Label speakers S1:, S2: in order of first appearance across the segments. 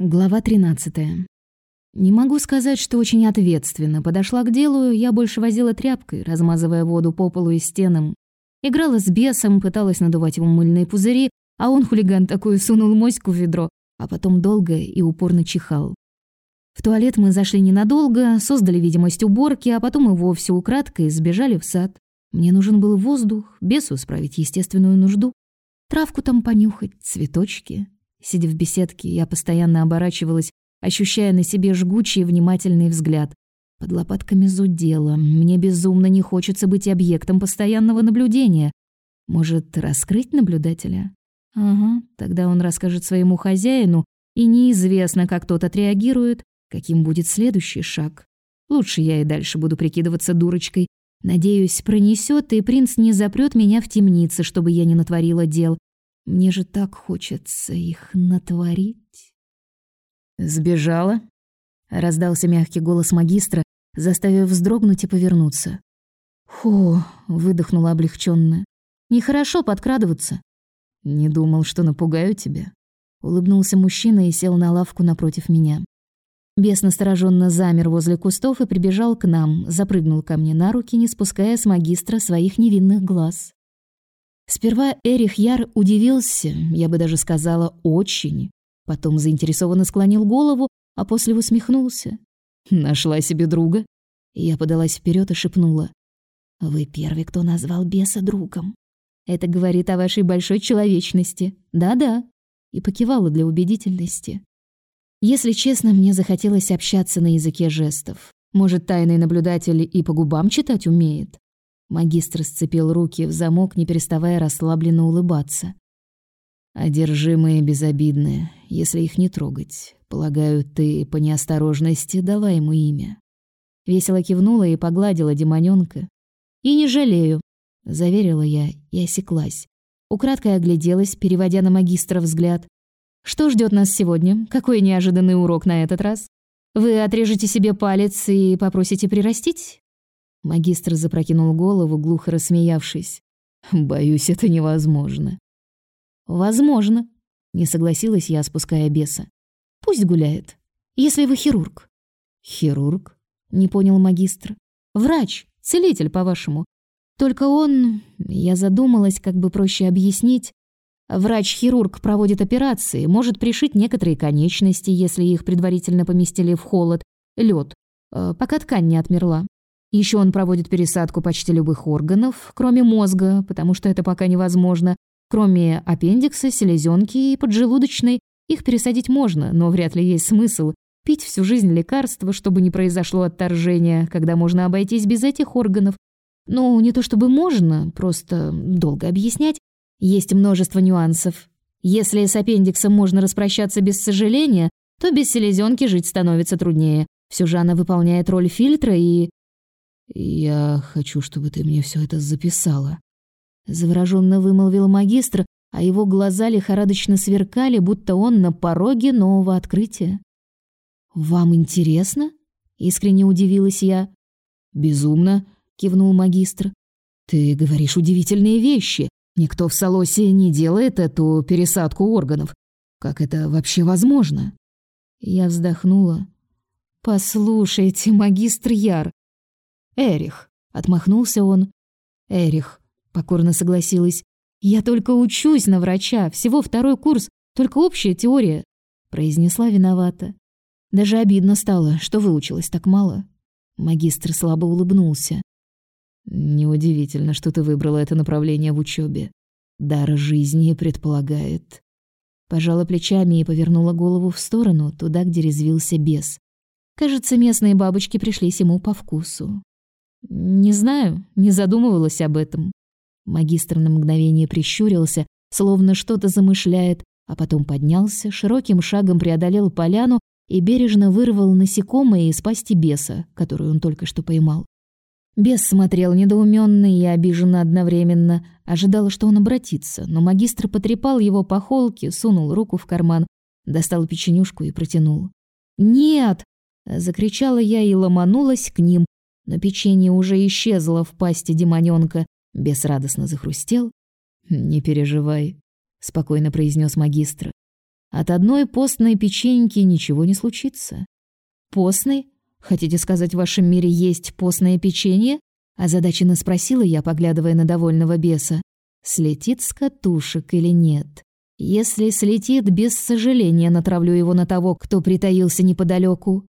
S1: Глава 13. Не могу сказать, что очень ответственно подошла к делу, я больше возила тряпкой, размазывая воду по полу и стенам. Играла с бесом, пыталась надувать ему мыльные пузыри, а он, хулиган такой, сунул моську в ведро, а потом долго и упорно чихал. В туалет мы зашли ненадолго, создали видимость уборки, а потом и вовсе украдкой сбежали в сад. Мне нужен был воздух, бесу справить естественную нужду. Травку там понюхать, цветочки, Сидя в беседке, я постоянно оборачивалась, ощущая на себе жгучий внимательный взгляд. Под лопатками зудело. Мне безумно не хочется быть объектом постоянного наблюдения. Может, раскрыть наблюдателя? Ага, тогда он расскажет своему хозяину, и неизвестно, как тот отреагирует, каким будет следующий шаг. Лучше я и дальше буду прикидываться дурочкой. Надеюсь, пронесет, и принц не запрет меня в темнице, чтобы я не натворила дел. Мне же так хочется их натворить.
S2: Сбежала? Раздался мягкий голос магистра, заставив вздрогнуть и повернуться.
S1: Фу, выдохнула облегченно. Нехорошо подкрадываться.
S2: Не думал, что напугаю тебя. Улыбнулся мужчина и сел на лавку напротив меня.
S1: Бес настороженно замер возле кустов и прибежал к нам, запрыгнул ко мне на руки, не спуская с магистра своих невинных глаз. Сперва Эрих Яр удивился, я бы даже сказала, очень. Потом заинтересованно склонил голову, а после усмехнулся.
S2: «Нашла себе друга?»
S1: Я подалась вперед и шепнула. «Вы первый, кто назвал беса другом. Это говорит о вашей большой человечности. Да-да». И покивала для убедительности. Если честно, мне захотелось общаться на языке жестов. Может, тайный наблюдатель и по губам читать умеет? Магистр сцепил руки в замок, не переставая расслабленно улыбаться.
S2: Одержимые безобидные, если их не трогать. Полагаю, ты по неосторожности дала ему имя.
S1: Весело кивнула и погладила демонёнка. И не жалею, заверила я и осеклась. Украдкой огляделась, переводя на магистра взгляд. Что ждет нас сегодня? Какой неожиданный урок на этот раз? Вы отрежете себе палец и попросите прирастить? Магистр запрокинул голову, глухо рассмеявшись.
S2: Боюсь, это невозможно.
S1: Возможно, не согласилась я, спуская беса. Пусть гуляет. Если вы хирург.
S2: Хирург?
S1: Не понял магистр. Врач, целитель, по-вашему. Только он, я задумалась, как бы проще объяснить. Врач-хирург проводит операции, может пришить некоторые конечности, если их предварительно поместили в холод, лед, э, пока ткань не отмерла. Еще он проводит пересадку почти любых органов, кроме мозга, потому что это пока невозможно. Кроме аппендикса, селезенки и поджелудочной, их пересадить можно, но вряд ли есть смысл пить всю жизнь лекарства, чтобы не произошло отторжение, когда можно обойтись без этих органов. Ну, не то чтобы можно, просто долго объяснять. Есть множество нюансов. Если с аппендиксом можно распрощаться без сожаления, то без селезенки жить становится труднее. Все же она выполняет роль фильтра и
S2: «Я хочу, чтобы ты мне все это записала», —
S1: завороженно вымолвил магистр, а его глаза лихорадочно сверкали, будто он на пороге нового открытия. «Вам интересно?» — искренне удивилась я.
S2: «Безумно», — кивнул магистр. «Ты говоришь удивительные вещи. Никто в Солосе не делает эту пересадку органов. Как это вообще возможно?»
S1: Я вздохнула. «Послушайте, магистр Яр,
S2: Эрих, отмахнулся он.
S1: Эрих, покорно согласилась. Я только учусь на врача, всего второй курс, только общая теория, произнесла виновата. Даже обидно стало, что выучилась так мало. Магистр слабо улыбнулся.
S2: Неудивительно, что ты выбрала это направление в учебе. Дар жизни предполагает.
S1: Пожала плечами и повернула голову в сторону, туда, где резвился бес. Кажется, местные бабочки пришлись ему по вкусу. Не знаю, не задумывалась об этом. Магистр на мгновение прищурился, словно что-то замышляет, а потом поднялся, широким шагом преодолел поляну и бережно вырвал насекомое из пасти беса, которую он только что поймал. Бес смотрел недоуменно и обиженно одновременно, ожидал, что он обратится, но магистр потрепал его по холке, сунул руку в карман, достал печенюшку и протянул. «Нет!» — закричала я и ломанулась к ним, но печенье уже исчезло в пасти демонёнка. Бес радостно захрустел.
S2: «Не переживай», — спокойно произнес магистр.
S1: От одной постной печеньки ничего не случится. Постной? Хотите сказать, в вашем мире есть постное печенье? Озадаченно спросила я, поглядывая на довольного беса. Слетит с катушек или нет? Если слетит, без сожаления натравлю его на того, кто притаился неподалеку.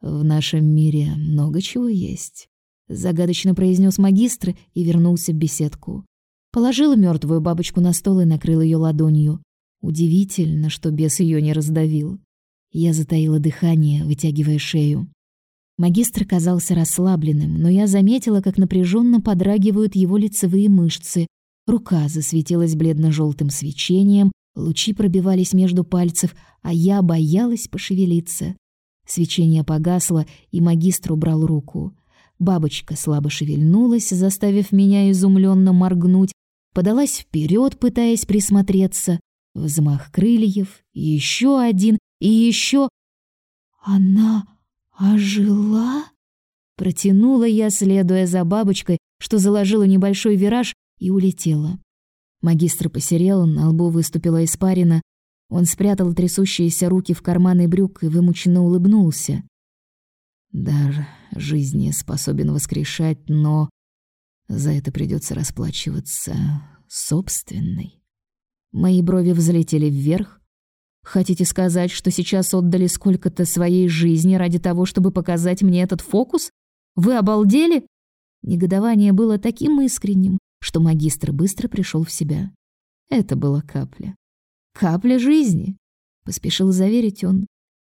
S1: В нашем мире много чего есть, загадочно произнес магистр и вернулся в беседку. Положил мертвую бабочку на стол и накрыл ее ладонью. Удивительно, что бес ее не раздавил. Я затаила дыхание, вытягивая шею. Магистр казался расслабленным, но я заметила, как напряженно подрагивают его лицевые мышцы. Рука засветилась бледно желтым свечением, лучи пробивались между пальцев, а я боялась пошевелиться. Свечение погасло, и магистр убрал руку. Бабочка слабо шевельнулась, заставив меня изумленно моргнуть, подалась вперед, пытаясь присмотреться. Взмах крыльев, еще один и еще. Она ожила? Протянула я, следуя за бабочкой, что заложила небольшой вираж и улетела. Магистр посерел, на лбу выступила испарина. Он спрятал трясущиеся руки в карманы брюк и вымученно улыбнулся. Дар жизни способен воскрешать, но за это придется расплачиваться собственной. Мои брови взлетели вверх. Хотите сказать, что сейчас отдали сколько-то своей жизни ради того, чтобы показать мне этот фокус? Вы обалдели? Негодование было таким искренним, что магистр быстро пришел в себя. Это была капля. Капля жизни, поспешил заверить он.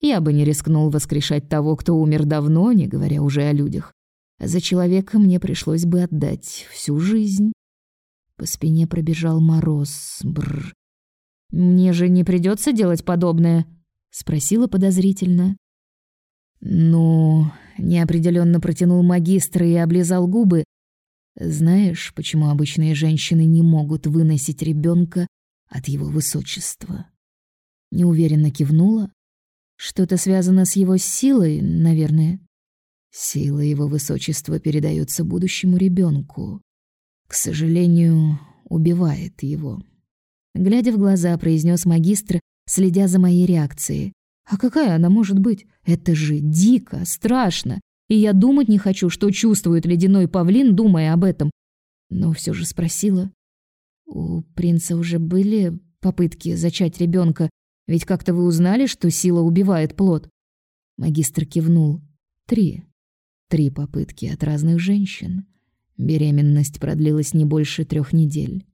S1: Я бы не рискнул воскрешать того, кто умер давно, не говоря уже о людях. За человека мне пришлось бы отдать всю жизнь. По спине пробежал мороз. Бр. Мне же не придется делать подобное, спросила подозрительно. Ну, неопределенно протянул магистр и облизал губы. Знаешь, почему обычные женщины не могут выносить ребенка от его высочества? Неуверенно кивнула. Что-то связано с его силой, наверное. Сила его высочества передается будущему ребенку. К сожалению, убивает его. Глядя в глаза, произнес магистр, следя за моей реакцией. А какая она может быть? Это же дико, страшно. И я думать не хочу, что чувствует ледяной павлин, думая об этом. Но все же спросила. У принца уже были попытки зачать ребенка, ведь как-то вы узнали, что сила убивает плод. Магистр кивнул. Три. Три попытки от разных женщин. Беременность продлилась не больше трех недель.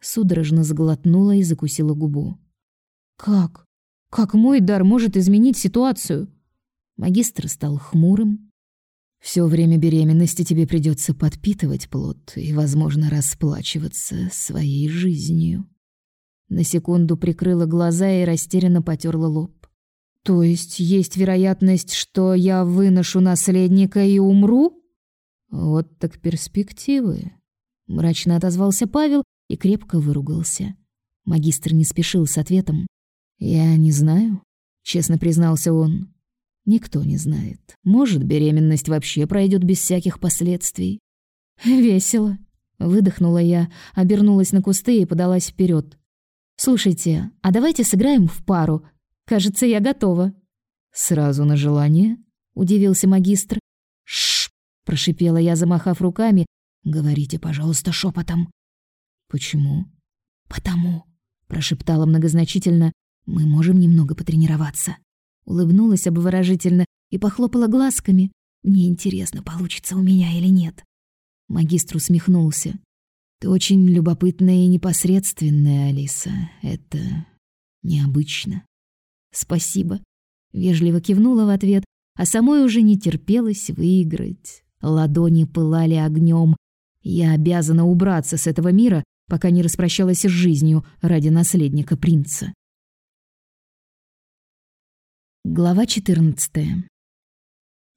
S1: Судорожно сглотнула и закусила губу. Как? Как мой дар может изменить ситуацию? Магистр стал хмурым. Все время беременности тебе придется подпитывать плод и, возможно, расплачиваться своей жизнью. На секунду прикрыла глаза и растерянно потёрла лоб. То есть есть вероятность, что я выношу наследника и умру? Вот так перспективы. Мрачно отозвался Павел и крепко выругался. Магистр не спешил с ответом. Я не знаю, честно признался он. Никто не знает. Может, беременность вообще пройдет без всяких последствий. Весело, выдохнула я, обернулась на кусты и подалась вперед. Слушайте, а давайте сыграем в пару. Кажется, я готова. Сразу на желание? удивился магистр. Шш, прошипела я, замахав руками. Говорите, пожалуйста, шепотом. Почему? Потому, прошептала многозначительно. Мы можем немного потренироваться. Улыбнулась обворожительно и похлопала глазками. Мне интересно, получится у меня или нет. Магистр усмехнулся. Ты очень любопытная и непосредственная, Алиса. Это необычно. Спасибо. Вежливо кивнула в ответ, а самой уже не терпелось выиграть. Ладони пылали огнем. Я обязана убраться с этого мира, пока не распрощалась с жизнью ради наследника принца. Глава 14.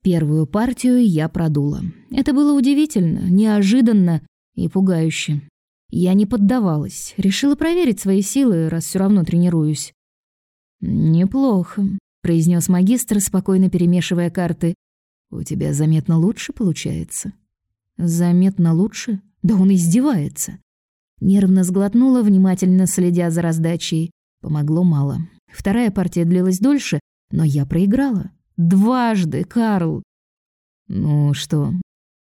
S1: Первую партию я продула. Это было удивительно, неожиданно и пугающе. Я не поддавалась, решила проверить свои силы, раз все равно тренируюсь. Неплохо, произнес магистр, спокойно перемешивая карты. У тебя заметно лучше получается. Заметно лучше? Да он издевается. Нервно сглотнула, внимательно следя за раздачей. Помогло мало. Вторая партия длилась дольше, но я проиграла. Дважды, Карл. Ну что,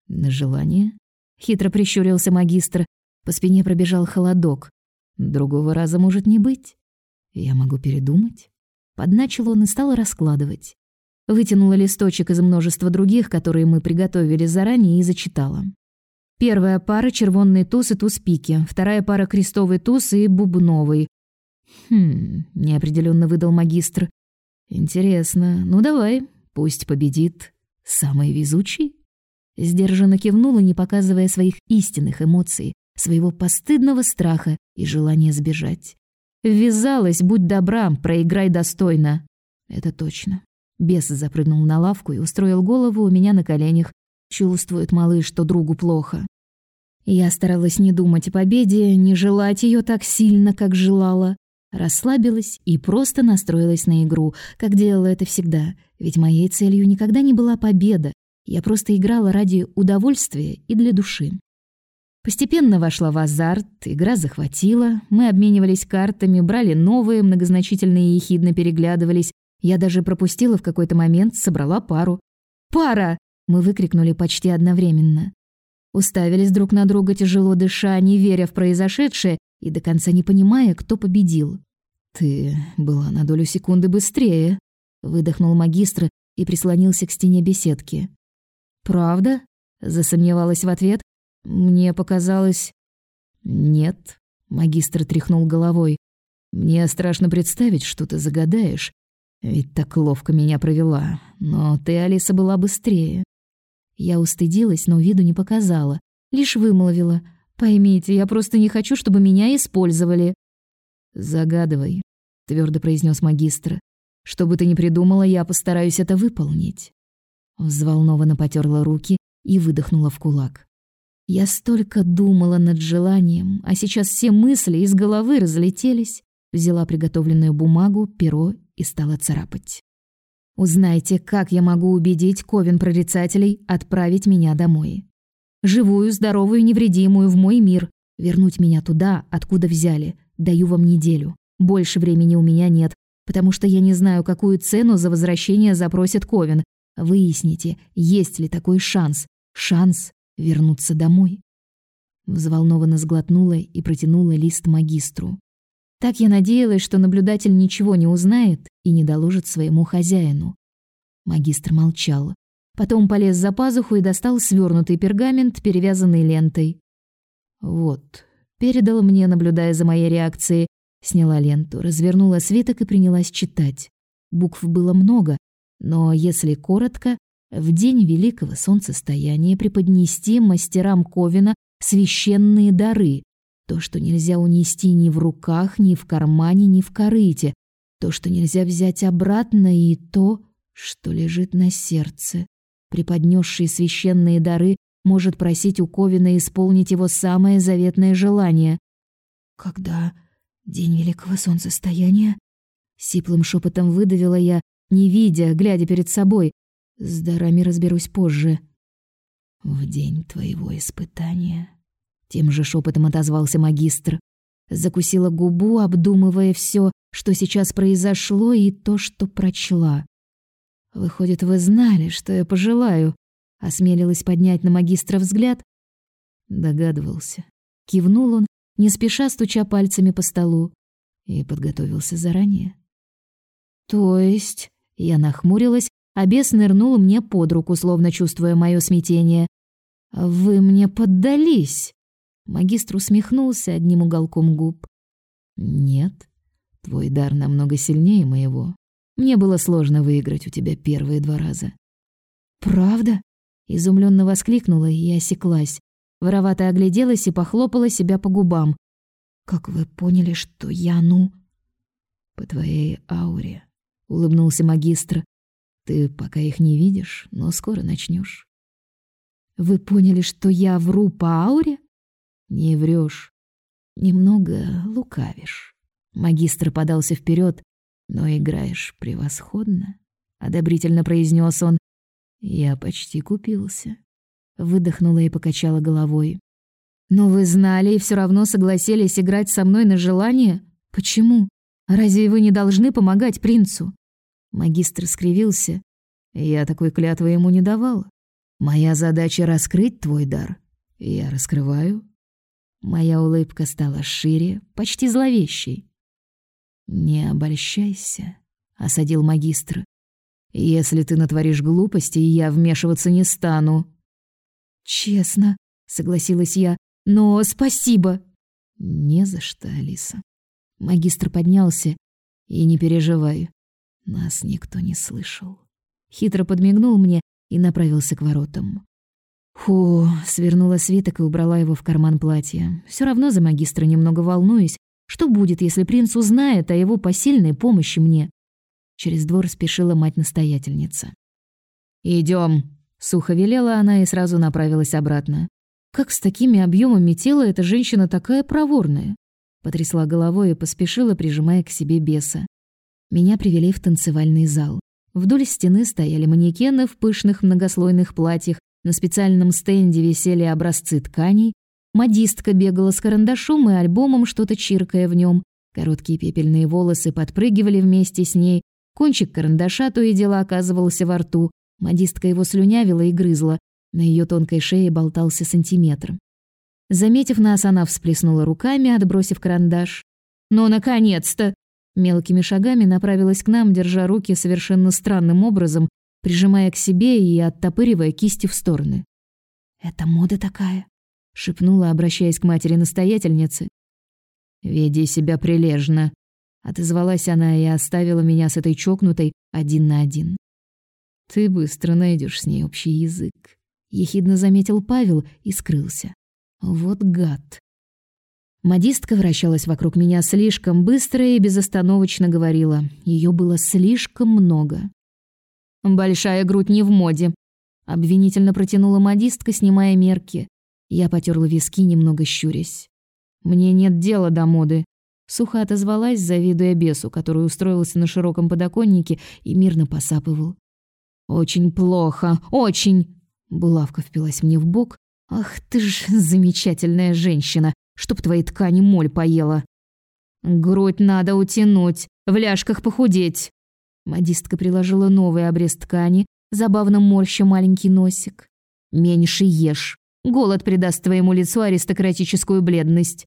S1: на желание? Хитро прищурился магистр. По спине пробежал холодок. Другого раза может не быть. Я могу передумать. Подначил он и стал раскладывать. Вытянула листочек из множества других, которые мы приготовили заранее, и зачитала. Первая пара — червонный туз и туз пики. Вторая пара — крестовый туз и бубновый. Хм, неопределенно выдал магистр. Интересно. Ну давай, пусть победит самый везучий. Сдержанно кивнула, не показывая своих истинных эмоций, своего постыдного страха и желания сбежать. Ввязалась, будь добра, проиграй достойно. Это точно. Бес запрыгнул на лавку и устроил голову у меня на коленях. Чувствует малыш, что другу плохо. Я старалась не думать о победе, не желать ее так сильно, как желала. Расслабилась и просто настроилась на игру, как делала это всегда, ведь моей целью никогда не была победа. Я просто играла ради удовольствия и для души. Постепенно вошла в азарт, игра захватила, мы обменивались картами, брали новые, многозначительные и ехидно переглядывались. Я даже пропустила в какой-то момент, собрала пару. «Пара!» — мы выкрикнули почти одновременно. Уставились друг на друга, тяжело дыша, не веря в произошедшее и до конца не понимая, кто победил. «Ты была на долю секунды быстрее», — выдохнул магистр и прислонился к стене беседки. «Правда?» — засомневалась в ответ. «Мне показалось...» «Нет», — магистр тряхнул головой. «Мне страшно представить, что ты загадаешь. Ведь так ловко меня провела. Но ты, Алиса, была быстрее. Я устыдилась, но виду не показала, лишь вымолвила: "Поймите, я просто не хочу, чтобы меня использовали". "Загадывай", твердо произнес магистр. "Что бы ты ни придумала, я постараюсь это выполнить". Взволнованно потёрла руки и выдохнула в кулак. Я столько думала над желанием, а сейчас все мысли из головы разлетелись. Взяла приготовленную бумагу, перо и стала царапать. Узнайте, как я могу убедить ковен прорицателей отправить меня домой. Живую, здоровую, невредимую в мой мир. Вернуть меня туда, откуда взяли. Даю вам неделю. Больше времени у меня нет, потому что я не знаю, какую цену за возвращение запросит ковен. Выясните, есть ли такой шанс. Шанс вернуться домой. Взволнованно сглотнула и протянула лист магистру. Так я надеялась, что наблюдатель ничего не узнает и не доложит своему хозяину. Магистр молчал. Потом полез за пазуху и достал свернутый пергамент, перевязанный лентой. Вот, передал мне, наблюдая за моей реакцией, сняла ленту, развернула свиток и принялась читать. Букв было много, но если коротко, в день великого солнцестояния преподнести мастерам Ковина священные дары, то, что нельзя унести ни в руках, ни в кармане, ни в корыте. То, что нельзя взять обратно, и то, что лежит на сердце. Преподнесший священные дары может просить у Ковина исполнить его самое заветное желание. «Когда день великого солнцестояния?» Сиплым шепотом выдавила я, не видя, глядя перед собой. С дарами разберусь позже. «В день твоего испытания», тем же шепотом отозвался магистр. Закусила губу, обдумывая все, что сейчас произошло, и то, что прочла. «Выходит, вы знали, что я пожелаю?» Осмелилась поднять на магистра взгляд. Догадывался. Кивнул он, не спеша стуча пальцами по столу. И подготовился заранее. «То есть...» Я нахмурилась, а бес нырнул мне под руку, словно чувствуя мое смятение. «Вы мне поддались!» Магистр усмехнулся одним уголком губ. Нет, твой дар намного сильнее моего. Мне было сложно выиграть у тебя первые два раза. Правда? изумленно воскликнула и осеклась. Воровато огляделась и похлопала себя по губам. Как вы поняли, что я ну по твоей ауре, улыбнулся магистр. Ты пока их не видишь, но скоро начнешь. Вы поняли, что я вру по ауре? Не врешь, немного лукавишь. Магистр подался вперед, но играешь превосходно, одобрительно произнес он. Я почти купился. Выдохнула и покачала головой. Но вы знали и все равно согласились играть со мной на желание? Почему? Разве вы не должны помогать принцу?
S2: Магистр скривился. Я такой клятвы ему не давала. Моя задача раскрыть твой дар. Я раскрываю. Моя улыбка стала шире, почти зловещей. Не обольщайся, осадил магистр. Если ты натворишь глупости, я вмешиваться не стану.
S1: Честно, согласилась я. Но спасибо.
S2: Не за что, Алиса. Магистр поднялся. И не переживай, нас никто не слышал. Хитро подмигнул мне и направился к воротам. Фу, свернула свиток и убрала его в карман платья. Все равно за магистра немного волнуюсь. Что будет, если принц узнает о его посильной помощи мне? Через двор спешила мать-настоятельница. Идем, сухо велела она и сразу направилась обратно. Как с такими объемами тела эта женщина такая проворная? Потрясла головой и поспешила, прижимая к себе беса. Меня привели в танцевальный зал. Вдоль стены стояли манекены в пышных многослойных платьях, на специальном стенде висели образцы тканей, модистка бегала с карандашом и альбомом, что-то чиркая в нем. Короткие пепельные волосы подпрыгивали вместе с ней, кончик карандаша то и дело оказывался во рту, модистка его слюнявила и грызла, на ее тонкой шее болтался сантиметр. Заметив нас, она всплеснула руками, отбросив карандаш. «Ну, наконец-то!» Мелкими шагами направилась к нам, держа руки совершенно странным образом, прижимая к себе и оттопыривая кисти в стороны. «Это мода такая», — шепнула, обращаясь к матери-настоятельнице. «Веди себя прилежно», — отозвалась она и оставила меня с этой чокнутой один на один. «Ты быстро найдешь с ней общий язык», — ехидно заметил Павел и скрылся. Вот гад. Модистка вращалась вокруг меня слишком быстро и безостановочно говорила. Ее было слишком много. «Большая грудь не в моде», — обвинительно протянула модистка, снимая мерки. Я потерла виски, немного щурясь. «Мне нет дела до моды», — сухо отозвалась, завидуя бесу, который устроился на широком подоконнике и мирно посапывал. «Очень плохо, очень!» Булавка впилась мне в бок, Ах ты ж замечательная женщина, чтоб твои ткани моль поела. Грудь надо утянуть, в ляжках похудеть. Модистка приложила новый обрез ткани, забавно морща маленький носик. Меньше ешь. Голод придаст твоему лицу аристократическую бледность.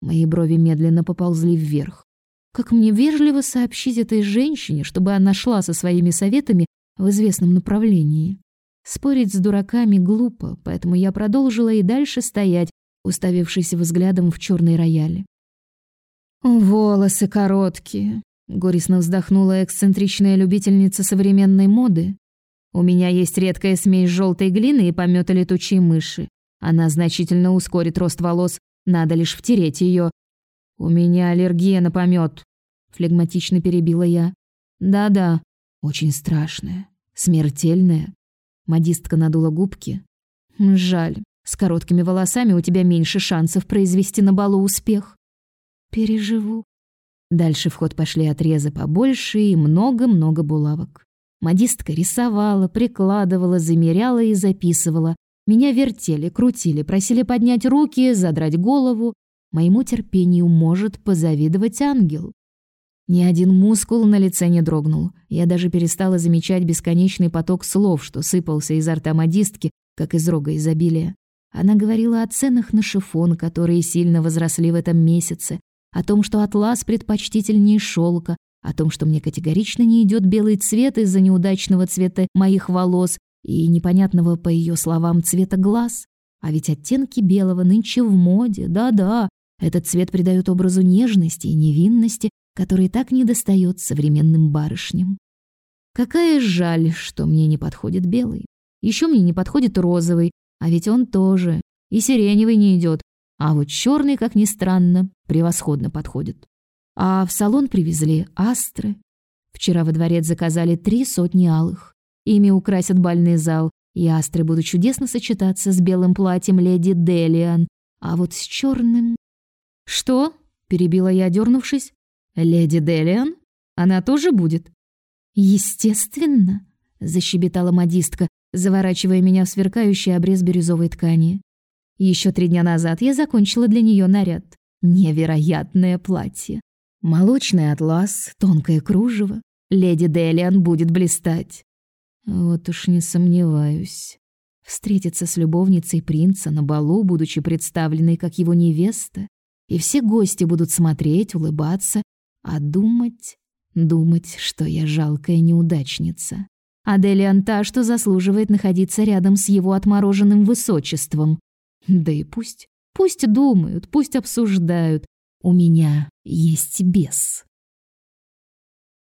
S2: Мои брови медленно поползли вверх. Как мне вежливо сообщить этой женщине, чтобы она шла со своими советами в известном направлении? Спорить с дураками глупо, поэтому я продолжила и дальше стоять, уставившись взглядом в черный рояль. «Волосы короткие», — горестно вздохнула эксцентричная любительница современной моды. «У меня есть редкая смесь желтой глины и помета летучей мыши. Она значительно ускорит рост волос, надо лишь втереть ее. «У меня аллергия на помет», — флегматично перебила я. «Да-да, очень страшная, смертельная. Модистка надула губки. Жаль, с короткими волосами у тебя меньше шансов произвести на балу успех. Переживу. Дальше в ход пошли отрезы побольше и много-много булавок. Модистка рисовала, прикладывала, замеряла и записывала. Меня вертели, крутили, просили поднять руки, задрать голову. Моему терпению может позавидовать ангел. Ни один мускул на лице не дрогнул. Я даже перестала замечать бесконечный поток слов, что сыпался изо рта модистки, как из рога изобилия. Она говорила о ценах на шифон, которые сильно возросли в этом месяце, о том, что атлас предпочтительнее шелка, о том, что мне категорично не идет белый цвет из-за неудачного цвета моих волос и непонятного, по ее словам, цвета глаз. А ведь оттенки белого нынче в моде, да-да. Этот цвет придает образу нежности и невинности, который так недостает современным барышням. Какая жаль, что мне не подходит белый. Еще мне не подходит розовый, а ведь он тоже. И сиреневый не идет, а вот черный, как ни странно, превосходно подходит. А в салон привезли астры. Вчера во дворец заказали три сотни алых. Ими украсят бальный зал, и астры будут чудесно сочетаться с белым платьем леди Делиан, а вот с черным... «Что?» — перебила я, дернувшись. «Леди Делиан? Она тоже будет?» «Естественно», — защебетала модистка, заворачивая меня в сверкающий обрез бирюзовой ткани. Еще три дня назад я закончила для нее наряд. Невероятное платье.
S1: Молочный атлас, тонкое кружево. Леди Делиан будет блистать.
S2: Вот уж не сомневаюсь. Встретиться с любовницей принца на балу, будучи представленной как его невеста, и все гости будут смотреть, улыбаться, а думать, думать, что я жалкая неудачница. А Делиан та, что заслуживает находиться рядом с его отмороженным высочеством. Да и пусть, пусть думают, пусть обсуждают. У меня есть бес.